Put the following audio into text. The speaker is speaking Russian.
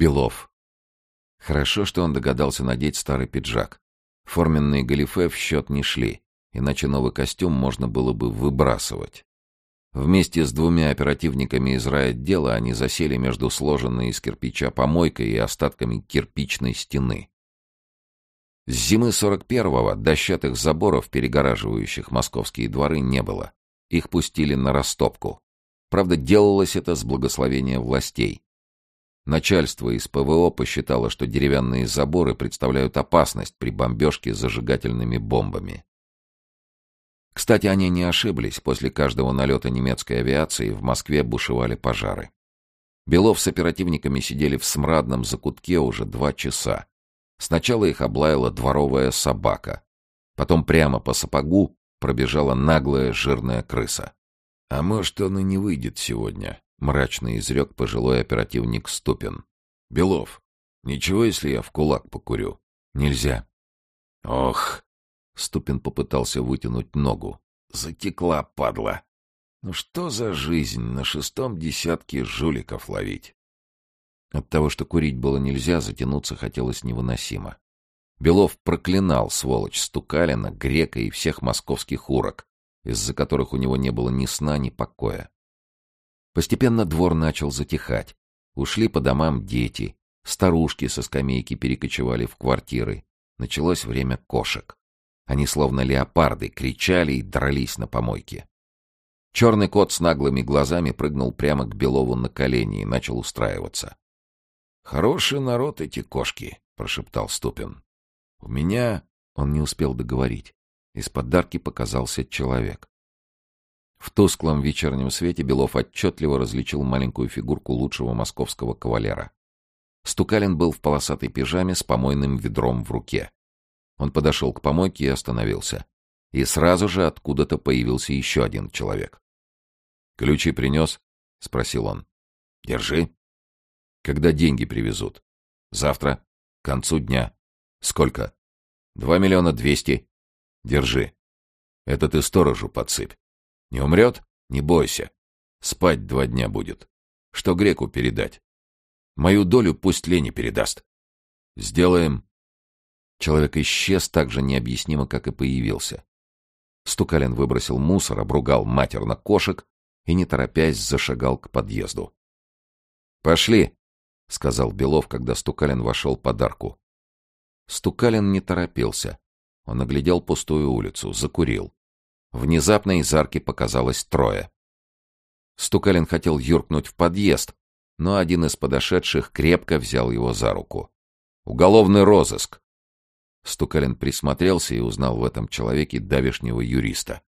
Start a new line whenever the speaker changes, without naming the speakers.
Белов. Хорошо, что он догадался надеть старый пиджак. Форменные галифе в счет не шли, иначе новый костюм можно было бы выбрасывать. Вместе с двумя оперативниками из райотдела они засели между сложенной из кирпича помойкой и остатками кирпичной стены. С зимы 41-го дощатых заборов, перегораживающих московские дворы, не было. Их пустили на растопку. Правда, делалось это с благословения властей. Начальство из ПВО посчитало, что деревянные заборы представляют опасность при бомбежке зажигательными бомбами. Кстати, они не ошиблись. После каждого налета немецкой авиации в Москве бушевали пожары. Белов с оперативниками сидели в смрадном закутке уже два часа. Сначала их облаяла дворовая собака. Потом прямо по сапогу пробежала наглая жирная крыса. «А может, он и не выйдет сегодня», — мрачно изрек пожилой оперативник Ступин. «Белов, ничего, если я в кулак покурю?» «Нельзя». «Ох!» — Ступин попытался вытянуть ногу. «Затекла, падла! Ну что за жизнь на шестом десятке жуликов ловить?» От того, что курить было нельзя, затянуться хотелось невыносимо. Белов проклинал, сволочь, Стукалина, Грека и всех московских урок, из-за которых у него не было ни сна, ни покоя. Постепенно двор начал затихать. Ушли по домам дети, старушки со скамейки перекочевали в квартиры. Началось время кошек. Они, словно леопарды, кричали и дрались на помойке. Черный кот с наглыми глазами прыгнул прямо к Белову на колени и начал устраиваться. — Хороший народ эти кошки, — прошептал Ступин. — У меня... Он не успел договорить. Из подарки показался человек. В тусклом вечернем свете Белов отчетливо различил маленькую фигурку лучшего московского кавалера. Стукалин был в полосатой пижаме с помойным ведром в руке. Он подошел к помойке и остановился. И сразу же откуда-то появился еще один человек. «Ключи принес?» — спросил он. «Держи». «Когда деньги привезут?» «Завтра. К концу дня». «Сколько?» «Два миллиона двести». Держи. Это ты сторожу подсыпь. Не умрет? Не бойся. Спать два дня будет. Что греку передать? Мою долю пусть Лене передаст. Сделаем. Человек исчез так же необъяснимо, как и появился. Стукалин выбросил мусор, обругал матерно кошек и, не торопясь, зашагал к подъезду. «Пошли!» — сказал Белов, когда Стукалин вошел под арку. Стукалин не торопился. Он оглядел пустую улицу, закурил. Внезапно из арки показалось трое. Стукалин хотел юркнуть в подъезд, но один из подошедших крепко взял его за руку. «Уголовный розыск!» Стукалин присмотрелся и узнал в этом человеке давешнего юриста.